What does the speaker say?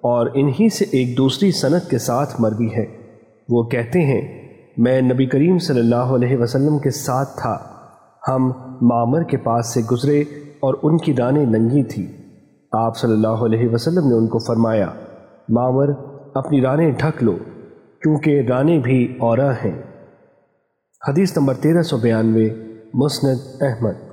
اور انہی سے ایک دوسری صنعت کے ساتھ مروی ہے۔ وہ کہتے ہیں، میں نبی کریم صلی اللہ علیہ وسلم کے ساتھ تھا۔ ہم معمر کے پاس سے گزرے اور ان کی رانیں ننگی تھی۔ آپ صلی اللہ علیہ وسلم نے ان کو فرمایا، معمر، اپنی رانیں ڈھک لو، کیونکہ رانیں بھی اورا ہیں۔ حدیث نمبر تیرہ سو بیانوے، مسند احمد۔